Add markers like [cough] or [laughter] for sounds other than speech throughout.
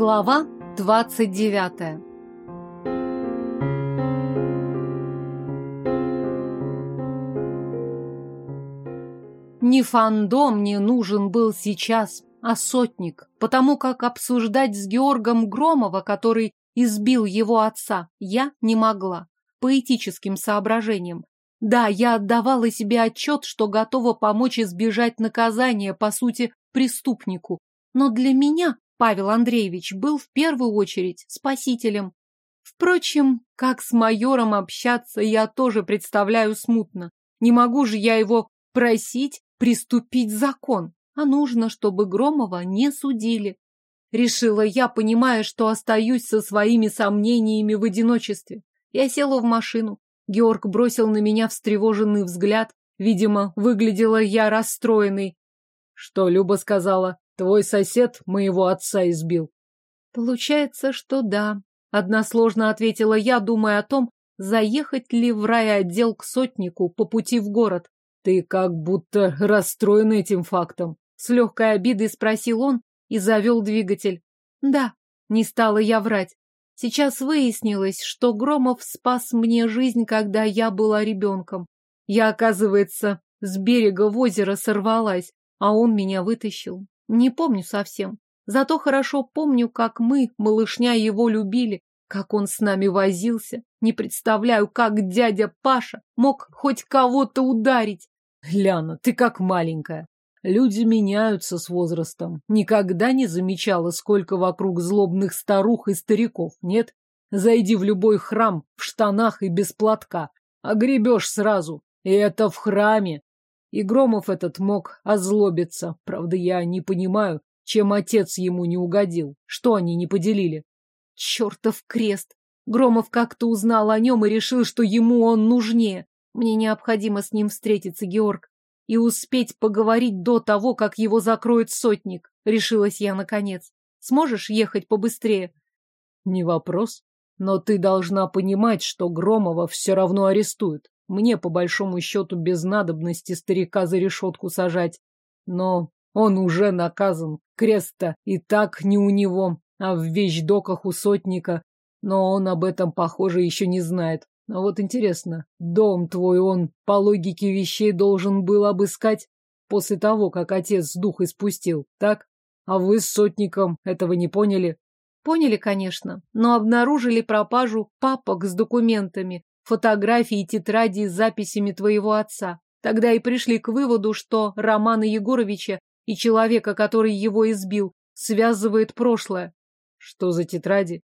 Глава двадцать девятая Не фандом мне нужен был сейчас, а сотник, потому как обсуждать с Георгом Громова, который избил его отца, я не могла, по этическим соображениям. Да, я отдавала себе отчет, что готова помочь избежать наказания, по сути, преступнику. Но для меня Павел Андреевич был в первую очередь спасителем. Впрочем, как с майором общаться, я тоже представляю смутно. Не могу же я его просить приступить закон, а нужно, чтобы Громова не судили. Решила я, понимая, что остаюсь со своими сомнениями в одиночестве. Я села в машину. Георг бросил на меня встревоженный взгляд. Видимо, выглядела я расстроенной. Что Люба сказала? Твой сосед моего отца избил. Получается, что да. Односложно ответила я, думая о том, заехать ли в райотдел к сотнику по пути в город. Ты как будто расстроен этим фактом. С легкой обидой спросил он и завел двигатель. Да, не стала я врать. Сейчас выяснилось, что Громов спас мне жизнь, когда я была ребенком. Я, оказывается, с берега в озеро сорвалась, а он меня вытащил. Не помню совсем. Зато хорошо помню, как мы, малышня, его любили, как он с нами возился. Не представляю, как дядя Паша мог хоть кого-то ударить. Ляна, ты как маленькая. Люди меняются с возрастом. Никогда не замечала, сколько вокруг злобных старух и стариков, нет? Зайди в любой храм в штанах и без платка. Огребешь сразу. И это в храме. И Громов этот мог озлобиться. Правда, я не понимаю, чем отец ему не угодил. Что они не поделили? Чертов крест! Громов как-то узнал о нем и решил, что ему он нужнее. Мне необходимо с ним встретиться, Георг, и успеть поговорить до того, как его закроет сотник, решилась я наконец. Сможешь ехать побыстрее? Не вопрос. Но ты должна понимать, что Громова все равно арестуют. Мне, по большому счету, без надобности старика за решетку сажать. Но он уже наказан. Крест-то и так не у него, а в вещдоках у сотника. Но он об этом, похоже, еще не знает. А вот интересно, дом твой он, по логике вещей, должен был обыскать после того, как отец дух испустил, так? А вы с сотником этого не поняли? Поняли, конечно, но обнаружили пропажу папок с документами, фотографий и тетради с записями твоего отца. Тогда и пришли к выводу, что Романа Егоровича и человека, который его избил, связывает прошлое. Что за тетради?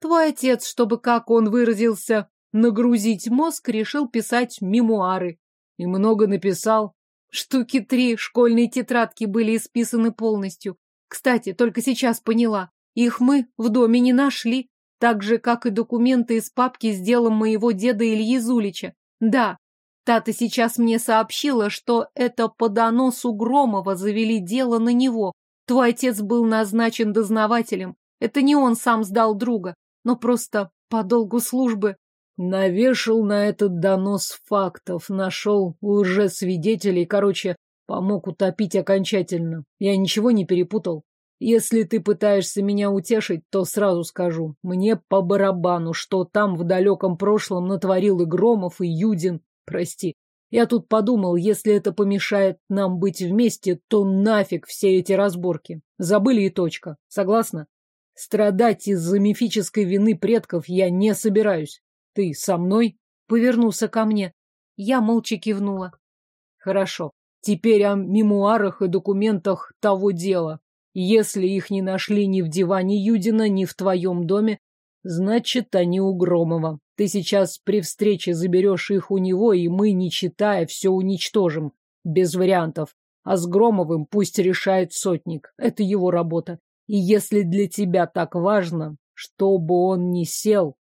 Твой отец, чтобы, как он выразился, нагрузить мозг, решил писать мемуары. И много написал. Штуки три школьные тетрадки были исписаны полностью. Кстати, только сейчас поняла. Их мы в доме не нашли, так же, как и документы из папки с делом моего деда Ильи Зулича. Да, Тата сейчас мне сообщила, что это по доносу Громова завели дело на него. Твой отец был назначен дознавателем. Это не он сам сдал друга, но просто по долгу службы Навешал на этот донос фактов, нашел лжесвидетелей, короче, помог утопить окончательно. Я ничего не перепутал. Если ты пытаешься меня утешить, то сразу скажу, мне по барабану, что там в далеком прошлом натворил и Громов, и Юдин. Прости. Я тут подумал, если это помешает нам быть вместе, то нафиг все эти разборки. Забыли и точка. Согласна? Страдать из-за мифической вины предков я не собираюсь. Ты со мной? Повернулся ко мне. Я молча кивнула. Хорошо. Теперь о мемуарах и документах того дела. Если их не нашли ни в диване Юдина, ни в твоем доме, значит, они у Громова. Ты сейчас при встрече заберешь их у него, и мы, не читая, все уничтожим. Без вариантов. А с Громовым пусть решает сотник. Это его работа. И если для тебя так важно, чтобы он не сел,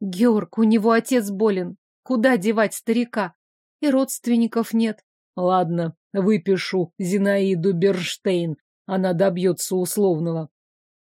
Георг, у него отец болен. Куда девать старика? И родственников нет. Ладно, выпишу Зинаиду Берштейн. Она добьется условного.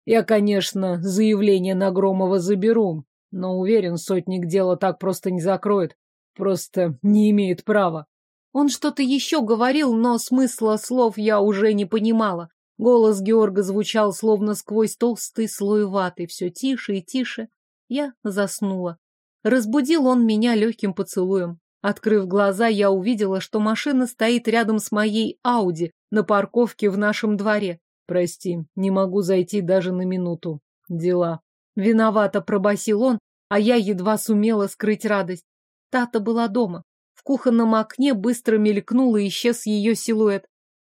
Я, конечно, заявление на Громова заберу, но уверен, сотник дело так просто не закроет. Просто не имеет права. Он что-то еще говорил, но смысла слов я уже не понимала. Голос Георга звучал словно сквозь толстый слой ваты, все тише и тише. Я заснула. Разбудил он меня легким поцелуем. Открыв глаза, я увидела, что машина стоит рядом с моей Ауди на парковке в нашем дворе. Прости, не могу зайти даже на минуту. Дела. Виновато пробасил он, а я едва сумела скрыть радость. Тата была дома. В кухонном окне быстро мелькнул и исчез ее силуэт.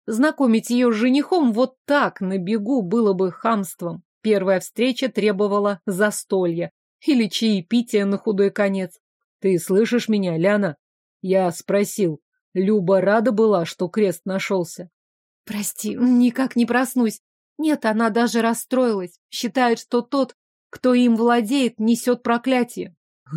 Знакомить ее с женихом вот так, на бегу, было бы хамством. Первая встреча требовала застолья или чаепития на худой конец. Ты слышишь меня, Ляна? Я спросил. Люба рада была, что крест нашелся. Прости, никак не проснусь. Нет, она даже расстроилась. Считает, что тот, кто им владеет, несет проклятие.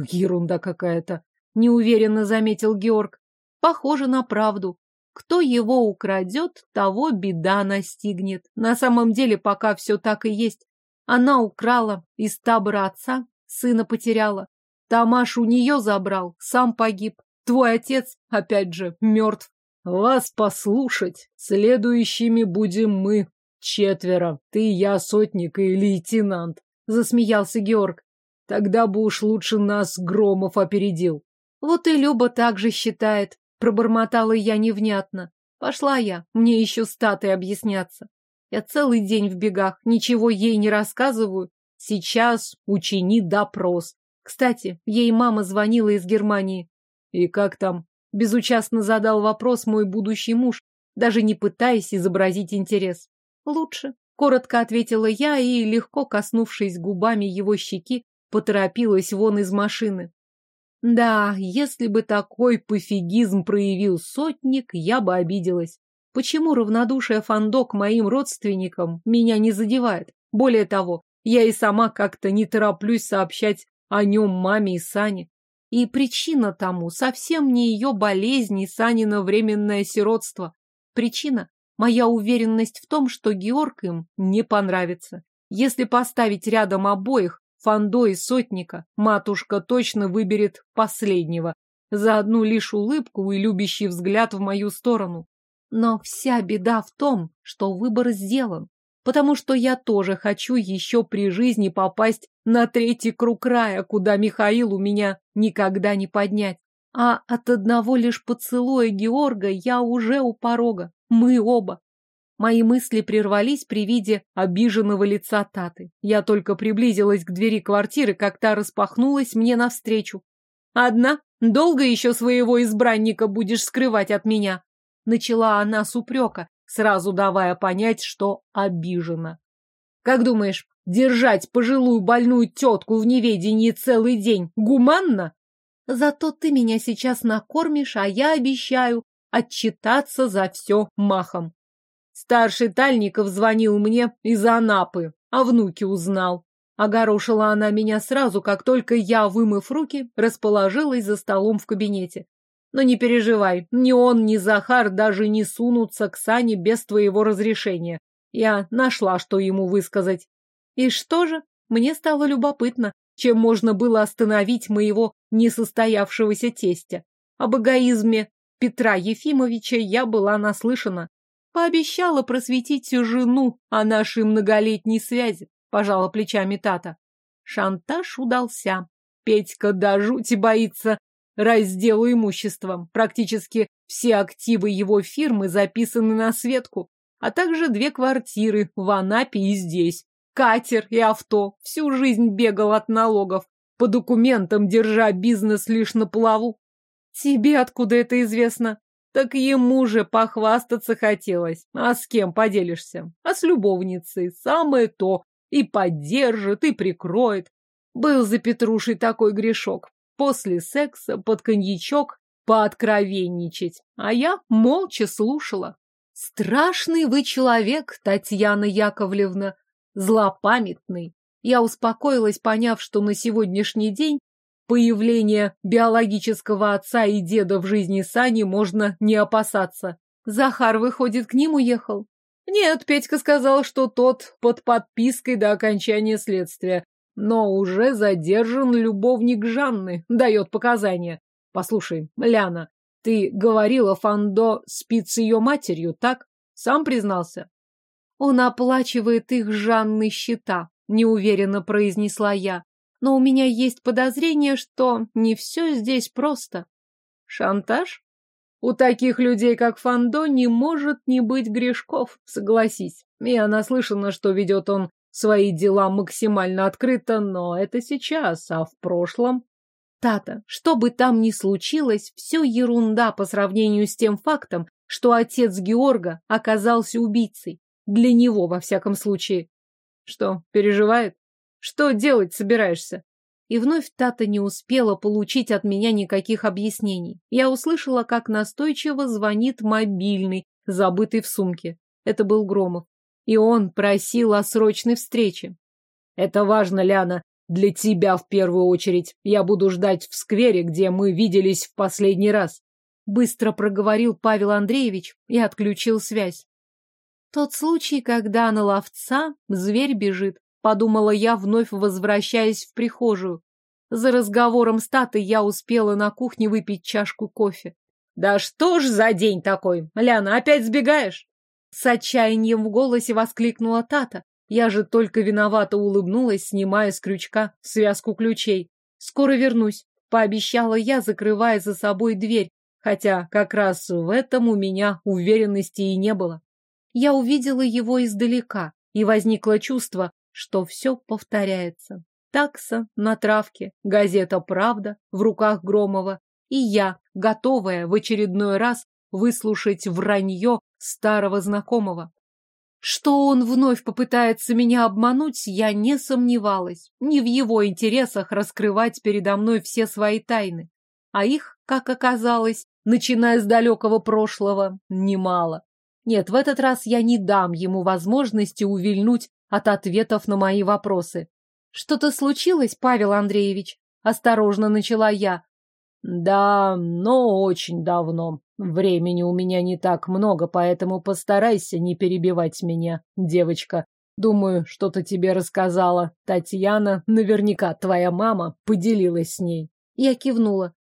Ерунда какая-то, неуверенно заметил Георг. Похоже на правду. Кто его украдет, того беда настигнет. На самом деле пока все так и есть. Она украла из табора отца, сына потеряла. Тамаш у нее забрал, сам погиб. Твой отец, опять же, мертв. Вас послушать, следующими будем мы, четверо. Ты, я, сотник и лейтенант. Засмеялся Георг. Тогда бы уж лучше нас Громов опередил. Вот и Люба так же считает. Пробормотала я невнятно. Пошла я, мне еще статы объясняться. Я целый день в бегах, ничего ей не рассказываю. Сейчас учини допрос. Кстати, ей мама звонила из Германии. И как там? Безучастно задал вопрос мой будущий муж, даже не пытаясь изобразить интерес. Лучше. Коротко ответила я и, легко коснувшись губами его щеки, поторопилась вон из машины. Да, если бы такой пофигизм проявил сотник, я бы обиделась. Почему равнодушие Фандо к моим родственникам меня не задевает? Более того, я и сама как-то не тороплюсь сообщать о нем маме и Сане. И причина тому совсем не ее болезнь и Санина временное сиротство. Причина – моя уверенность в том, что Георг им не понравится. Если поставить рядом обоих, Фандо и Сотника, матушка точно выберет последнего, за одну лишь улыбку и любящий взгляд в мою сторону. Но вся беда в том, что выбор сделан, потому что я тоже хочу еще при жизни попасть на третий круг рая, куда Михаил у меня никогда не поднять. А от одного лишь поцелуя Георга я уже у порога. Мы оба. Мои мысли прервались при виде обиженного лица Таты. Я только приблизилась к двери квартиры, как та распахнулась мне навстречу. «Одна? Долго еще своего избранника будешь скрывать от меня?» Начала она с упрека, сразу давая понять, что обижена. «Как думаешь, держать пожилую больную тетку в неведении целый день гуманно?» «Зато ты меня сейчас накормишь, а я обещаю отчитаться за все махом». Старший Тальников звонил мне из Анапы, а внуки узнал. Огорошила она меня сразу, как только я, вымыв руки, расположилась за столом в кабинете. Но не переживай, ни он, ни Захар даже не сунутся к Сане без твоего разрешения. Я нашла, что ему высказать. И что же? Мне стало любопытно, чем можно было остановить моего несостоявшегося тестя. Об эгоизме Петра Ефимовича я была наслышана. Пообещала просветить жену о нашей многолетней связи, пожала плечами Тата. Шантаж удался. Петька до жути боится разделу имуществом. Практически все активы его фирмы записаны на Светку, а также две квартиры в Анапе и здесь. Катер и авто. Всю жизнь бегал от налогов, по документам держа бизнес лишь на плаву. Тебе откуда это известно? Так ему же похвастаться хотелось. А с кем поделишься? А с любовницей. Самое то. И поддержит, и прикроет. Был за Петрушей такой грешок. После секса под коньячок пооткровенничать. А я молча слушала. Страшный вы человек, Татьяна Яковлевна. Злопамятный. Я успокоилась, поняв, что на сегодняшний день Появления биологического отца и деда в жизни Сани можно не опасаться. Захар, выходит, к ним уехал? Нет, Петька сказал, что тот под подпиской до окончания следствия, но уже задержан любовник Жанны, дает показания. Послушай, Ляна, ты говорила, Фандо спит с ее матерью, так? Сам признался? Он оплачивает их Жанны счета, неуверенно произнесла я. Но у меня есть подозрение, что не все здесь просто. Шантаж? У таких людей, как Фандо, не может не быть грешков, согласись. Я наслышана, что ведет он свои дела максимально открыто, но это сейчас, а в прошлом... Тата, что бы там ни случилось, все ерунда по сравнению с тем фактом, что отец Георга оказался убийцей. Для него, во всяком случае. Что, переживает? Что делать собираешься? И вновь Тата не успела получить от меня никаких объяснений. Я услышала, как настойчиво звонит мобильный, забытый в сумке. Это был Громов. И он просил о срочной встрече. Это важно, Ляна. Для тебя в первую очередь. Я буду ждать в сквере, где мы виделись в последний раз. Быстро проговорил Павел Андреевич и отключил связь. Тот случай, когда на ловца зверь бежит. Подумала я, вновь возвращаясь в прихожую. За разговором с Татой я успела на кухне выпить чашку кофе. «Да что ж за день такой? Ляна, опять сбегаешь?» С отчаянием в голосе воскликнула Тата. Я же только виновато улыбнулась, снимая с крючка связку ключей. «Скоро вернусь», — пообещала я, закрывая за собой дверь, хотя как раз в этом у меня уверенности и не было. Я увидела его издалека, и возникло чувство, что все повторяется. Такса на травке, газета «Правда» в руках Громова, и я, готовая в очередной раз выслушать вранье старого знакомого. Что он вновь попытается меня обмануть, я не сомневалась. Не в его интересах раскрывать передо мной все свои тайны. А их, как оказалось, начиная с далекого прошлого, немало. Нет, в этот раз я не дам ему возможности увильнуть от ответов на мои вопросы. Что-то случилось, Павел Андреевич? Осторожно начала я. Да, но очень давно. Времени у меня не так много, поэтому постарайся не перебивать меня, девочка. Думаю, что-то тебе рассказала Татьяна. Наверняка твоя мама поделилась с ней. Я кивнула.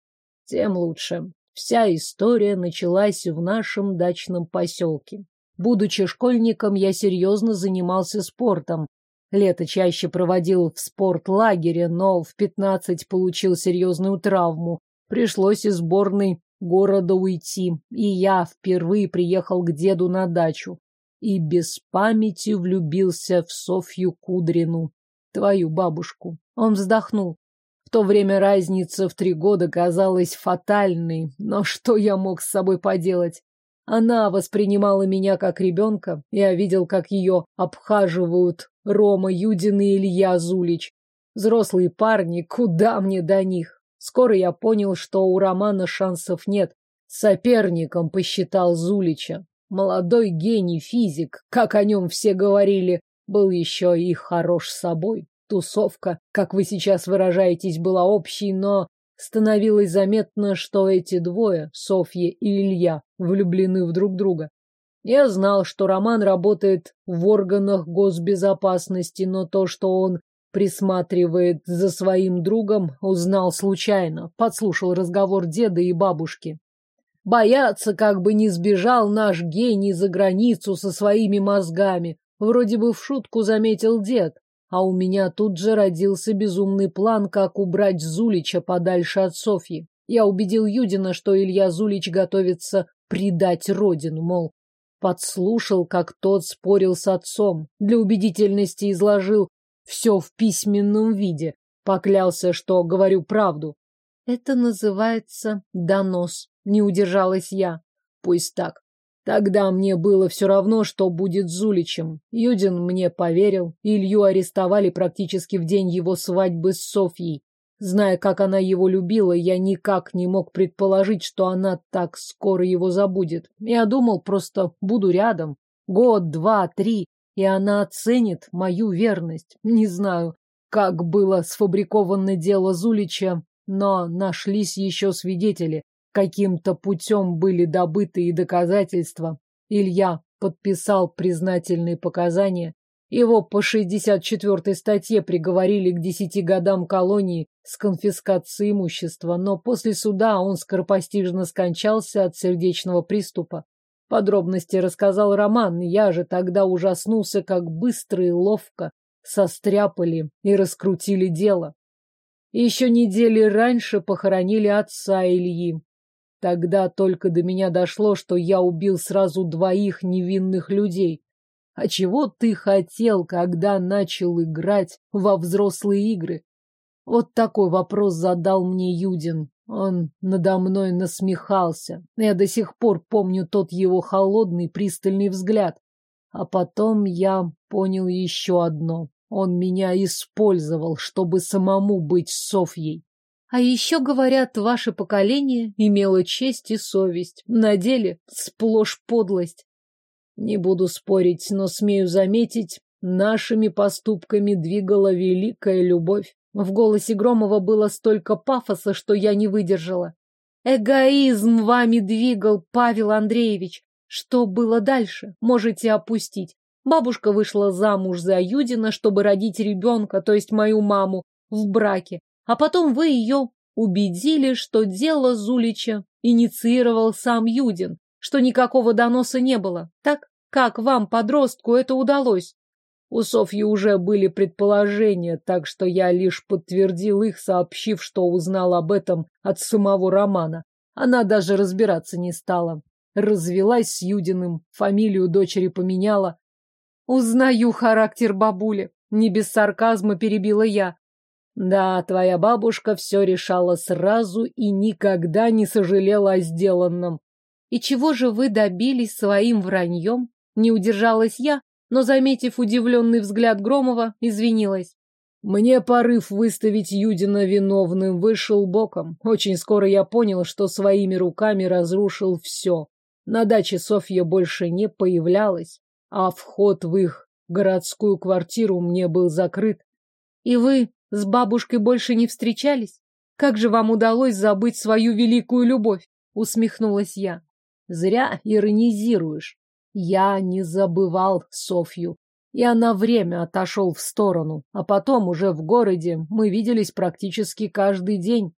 Тем лучше. Вся история началась в нашем дачном поселке. Будучи школьником, я серьезно занимался спортом. Лето чаще проводил в спортлагере, но в пятнадцать получил серьезную травму. Пришлось из сборной города уйти, и я впервые приехал к деду на дачу. И без памяти влюбился в Софью Кудрину, твою бабушку. Он вздохнул. В то время разница в три года казалась фатальной, но что я мог с собой поделать? Она воспринимала меня как ребенка. Я видел, как ее обхаживают Рома Юдин и Илья Зулич. Взрослые парни, куда мне до них? Скоро я понял, что у Романа шансов нет. Соперником посчитал Зулича. Молодой гений физик, как о нем все говорили, был еще и хорош собой. Тусовка, как вы сейчас выражаетесь, была общей, но Становилось заметно, что эти двое, Софья и Илья, влюблены в друг друга. Я знал, что Роман работает в органах госбезопасности, но то, что он присматривает за своим другом, узнал случайно, подслушал разговор деда и бабушки. Боятся, как бы не сбежал наш гений за границу со своими мозгами. Вроде бы в шутку заметил дед, а у меня тут же родился безумный план, как убрать Зулича подальше от Софьи. Я убедил Юдина, что Илья Зулич готовится предать родину, мол, подслушал, как тот спорил с отцом. Для убедительности изложил все в письменном виде. Поклялся, что говорю правду. Это называется донос. Не удержалась я. Пусть так. Тогда мне было все равно, что будет с Зуличем. Юдин мне поверил. Илью арестовали практически в день его свадьбы с Софьей. Зная, как она его любила, я никак не мог предположить, что она так скоро его забудет. Я думал, просто буду рядом. Год, два, три, и она оценит мою верность. Не знаю, как было сфабриковано дело Зулича, но нашлись еще свидетели. Каким-то путем были добыты и доказательства. Илья подписал признательные показания. Его по 64-й статье приговорили к десяти годам колонии с конфискацией имущества, но после суда он скоропостижно скончался от сердечного приступа. Подробности рассказал Роман, я же тогда ужаснулся, как быстро и ловко состряпали и раскрутили дело. Еще недели раньше похоронили отца Ильи. Тогда только до меня дошло, что я убил сразу двоих невинных людей. А чего ты хотел, когда начал играть во взрослые игры? Вот такой вопрос задал мне Юдин. Он надо мной насмехался. Я до сих пор помню тот его холодный, пристальный взгляд. А потом я понял еще одно. Он меня использовал, чтобы самому быть Софьей. А еще, говорят, ваше поколение имело честь и совесть. На деле сплошь подлость. Не буду спорить, но смею заметить, нашими поступками двигала великая любовь. В голосе Громова было столько пафоса, что я не выдержала. Эгоизм вами двигал, Павел Андреевич. Что было дальше, можете опустить. Бабушка вышла замуж за Юдина, чтобы родить ребенка, то есть мою маму, в браке. А потом вы ее убедили, что дело Зулича инициировал сам Юдин, что никакого доноса не было. Так? Как вам, подростку, это удалось? У Софьи уже были предположения, так что я лишь подтвердил их, сообщив, что узнал об этом от самого Романа. Она даже разбираться не стала. Развелась с Юдиным, фамилию дочери поменяла, Узнаю характер бабули. Не без сарказма перебила я. Да, твоя бабушка все решала сразу и никогда не сожалела о сделанном. И чего же вы добились своим враньем? Не удержалась я, но, заметив удивленный взгляд Громова, извинилась. Мне порыв выставить Юдина виновным вышел боком. Очень скоро я понял, что своими руками разрушил все. На даче Софья больше не появлялась а вход в их городскую квартиру мне был закрыт. И вы с бабушкой больше не встречались? Как же вам удалось забыть свою великую любовь? Усмехнулась я. Зря иронизируешь. Я не забывал Софью. Я на время отошел в сторону, а потом уже в городе мы виделись практически каждый день.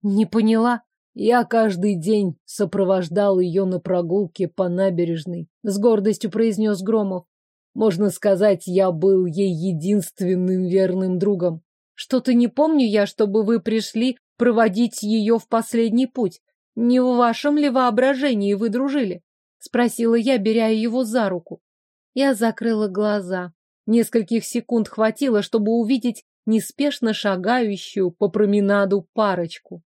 Не поняла. Я каждый день сопровождал ее на прогулке по набережной, с гордостью произнес Громов. Можно сказать, я был ей единственным верным другом. Что-то не помню я, чтобы вы пришли проводить ее в последний путь. Не в вашем ли воображении вы дружили? Спросила я, беря его за руку. Я закрыла глаза. Нескольких секунд хватило, чтобы увидеть неспешно шагающую по променаду парочку.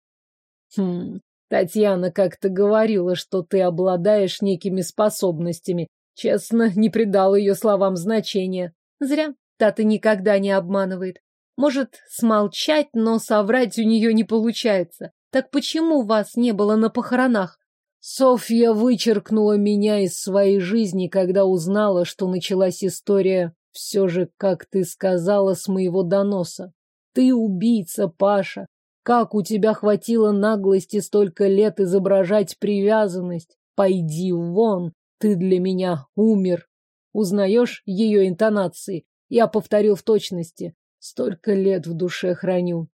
Хм, Татьяна как-то говорила, что ты обладаешь некими способностями. Честно, не придал ее словам значения. Зря. Тата никогда не обманывает. Может смолчать, но соврать у нее не получается. Так почему вас не было на похоронах? Софья вычеркнула меня из своей жизни, когда узнала, что началась история все же, как ты сказала, с моего доноса. Ты убийца, Паша. Как у тебя хватило наглости столько лет изображать привязанность? Пойди вон, ты для меня умер. Узнаешь ее интонации? Я повторил в точности. Столько лет в душе храню.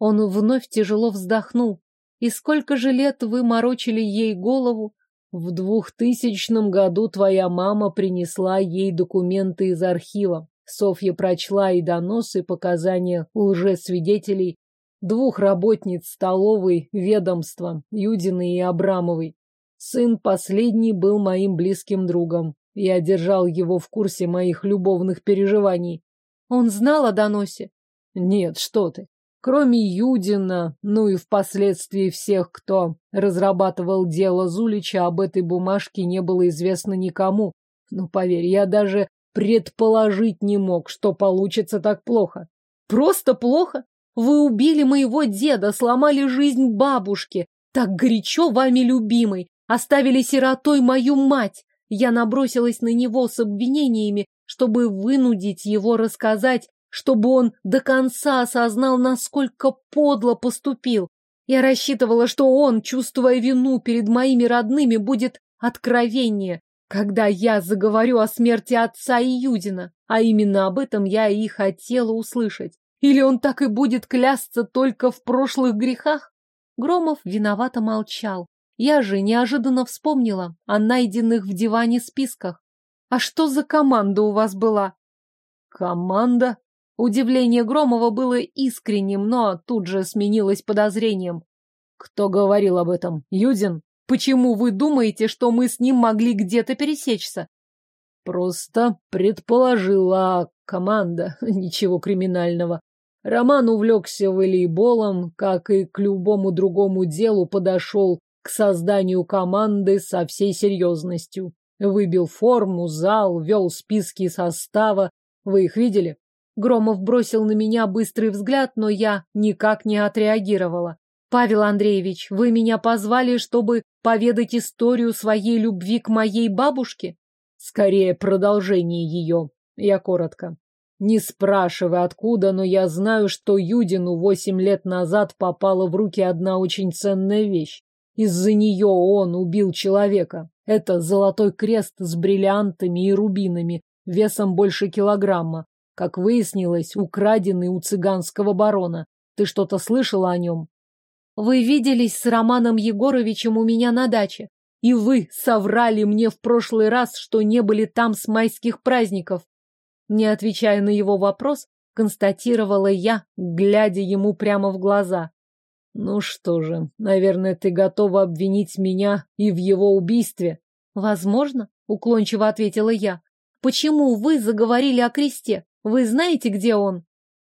Он вновь тяжело вздохнул. И сколько же лет вы морочили ей голову? В двухтысячном году твоя мама принесла ей документы из архива. Софья прочла и доносы, и показания лжесвидетелей, двух работниц столовой ведомства, Юдиной и Абрамовой. Сын последний был моим близким другом. Я держал его в курсе моих любовных переживаний. Он знал о доносе? Нет, что ты. Кроме Юдина, ну и впоследствии всех, кто разрабатывал дело Зулича, об этой бумажке не было известно никому. Но поверь, я даже предположить не мог, что получится так плохо. Просто плохо? Вы убили моего деда, сломали жизнь бабушки, так горячо вами любимой, оставили сиротой мою мать. Я набросилась на него с обвинениями, чтобы вынудить его рассказать, чтобы он до конца осознал, насколько подло поступил. Я рассчитывала, что он, чувствуя вину перед моими родными, будет откровение, когда я заговорю о смерти отца и Юдина. А именно об этом я и хотела услышать. Или он так и будет клясться только в прошлых грехах? Громов виновато молчал. Я же неожиданно вспомнила о найденных в диване списках. А что за команда у вас была? Команда? Удивление Громова было искренним, но тут же сменилось подозрением. Кто говорил об этом? Юдин? Почему вы думаете, что мы с ним могли где-то пересечься? Просто предположила команда, [laughs] ничего криминального. Роман увлекся волейболом, как и к любому другому делу подошел к созданию команды со всей серьезностью. Выбил форму, зал, вел списки состава. Вы их видели? Громов бросил на меня быстрый взгляд, но я никак не отреагировала. Павел Андреевич, вы меня позвали, чтобы поведать историю своей любви к моей бабушке? Скорее, продолжение ее. Я коротко. Не спрашивай, откуда, но я знаю, что Юдину восемь лет назад попала в руки одна очень ценная вещь. Из-за нее он убил человека. Это золотой крест с бриллиантами и рубинами, весом больше килограмма. Как выяснилось, украденный у цыганского барона. Ты что-то слышала о нем? Вы виделись с Романом Егоровичем у меня на даче. И вы соврали мне в прошлый раз, что не были там с майских праздников. Не отвечая на его вопрос, констатировала я, глядя ему прямо в глаза. Ну что же, наверное, ты готова обвинить меня и в его убийстве? Возможно, уклончиво ответила я. Почему вы заговорили о кресте? Вы знаете, где он?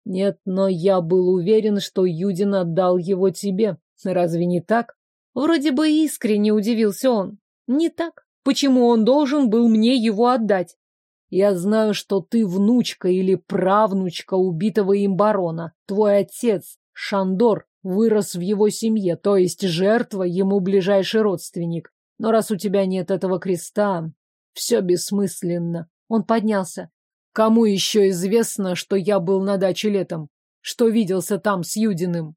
Нет, но я был уверен, что Юдин отдал его тебе. Разве не так? Вроде бы искренне удивился он. Не так. Почему он должен был мне его отдать? Я знаю, что ты внучка или правнучка убитого им барона. Твой отец, Шандор, вырос в его семье, то есть жертва ему ближайший родственник. Но раз у тебя нет этого креста, все бессмысленно. Он поднялся. Кому еще известно, что я был на даче летом? Что виделся там с Юдиным?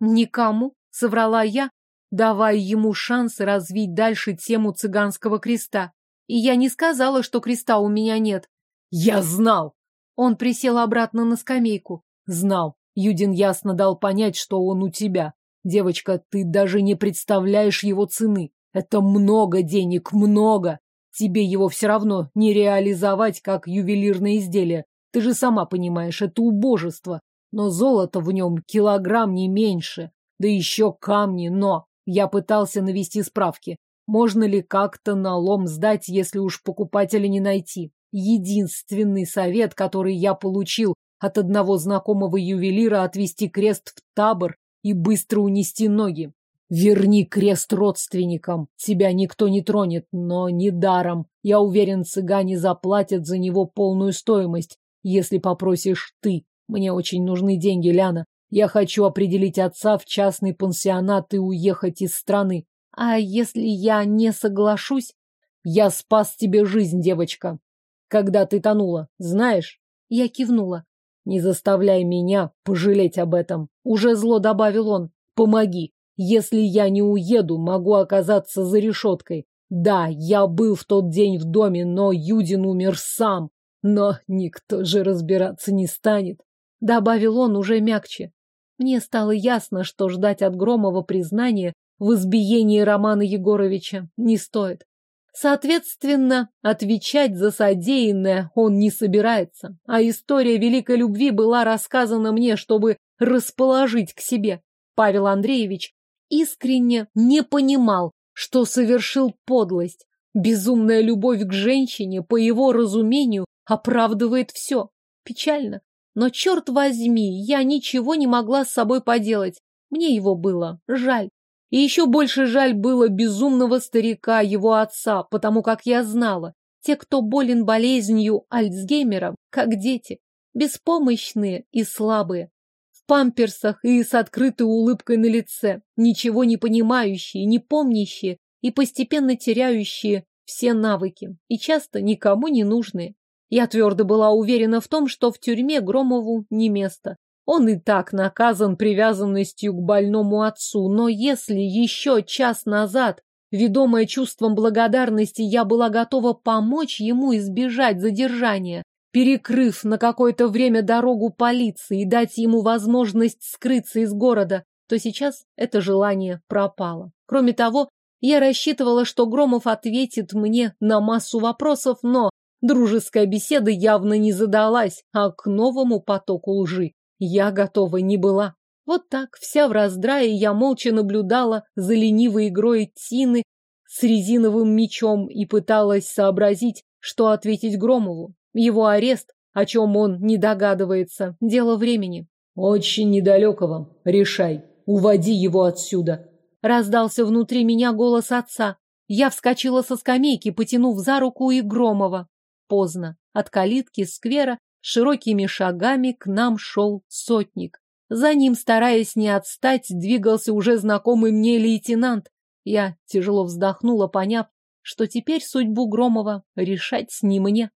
Никому, соврала я, давая ему шанс развить дальше тему цыганского креста. И я не сказала, что креста у меня нет. Я знал! Он присел обратно на скамейку. Знал. Юдин ясно дал понять, что он у тебя. Девочка, ты даже не представляешь его цены. Это много денег, много. Тебе его все равно не реализовать как ювелирное изделие. Ты же сама понимаешь, это убожество. Но золото в нем килограмм не меньше. Да еще камни, но... Я пытался навести справки. Можно ли как-то на лом сдать, если уж покупателя не найти? Единственный совет, который я получил от одного знакомого ювелира, отвести крест в табор и быстро унести ноги. Верни крест родственникам. Тебя никто не тронет, но не даром. Я уверен, цыгане заплатят за него полную стоимость, если попросишь ты. Мне очень нужны деньги, Ляна. Я хочу определить отца в частный пансионат и уехать из страны. А если я не соглашусь? Я спас тебе жизнь, девочка. Когда ты тонула, знаешь? Я кивнула. Не заставляй меня пожалеть об этом. Уже зло добавил он. Помоги. Если я не уеду, могу оказаться за решеткой. Да, я был в тот день в доме, но Юдин умер сам. Но никто же разбираться не станет. Добавил он уже мягче. Мне стало ясно, что ждать от Громова признания в избиении Романа Егоровича не стоит. Соответственно, отвечать за содеянное он не собирается, а история великой любви была рассказана мне, чтобы расположить к себе. Павел Андреевич искренне не понимал, что совершил подлость. Безумная любовь к женщине, по его разумению, оправдывает все. Печально. Но, черт возьми, я ничего не могла с собой поделать. Мне его было жаль. И еще больше жаль было безумного старика, его отца, потому как я знала, те, кто болен болезнью Альцгеймера, как дети, беспомощные и слабые, памперсах и с открытой улыбкой на лице, ничего не понимающие, не помнящие и постепенно теряющие все навыки, и часто никому не нужные. Я твердо была уверена в том, что в тюрьме Громову не место. Он и так наказан привязанностью к больному отцу, но если еще час назад, ведомая чувством благодарности, я была готова помочь ему избежать задержания, перекрыв на какое-то время дорогу полиции и дать ему возможность скрыться из города, то сейчас это желание пропало. Кроме того, Я рассчитывала, что Громов ответит мне на массу вопросов, но дружеская беседа явно не задалась, а к новому потоку лжи я готова не была. Вот так, вся в раздрае, я молча наблюдала за ленивой игрой Тины с резиновым мечом и пыталась сообразить, что ответить Громову. Его арест, о чем он не догадывается, дело времени. Очень недалекого. Решай. Уводи его отсюда. Раздался внутри меня голос отца. Я вскочила со скамейки, потянув за руку и Громова. Поздно. От калитки сквера широкими шагами к нам шел сотник. За ним, стараясь не отстать, двигался уже знакомый мне лейтенант. Я тяжело вздохнула, поняв, что теперь судьбу Громова решать с ним мне.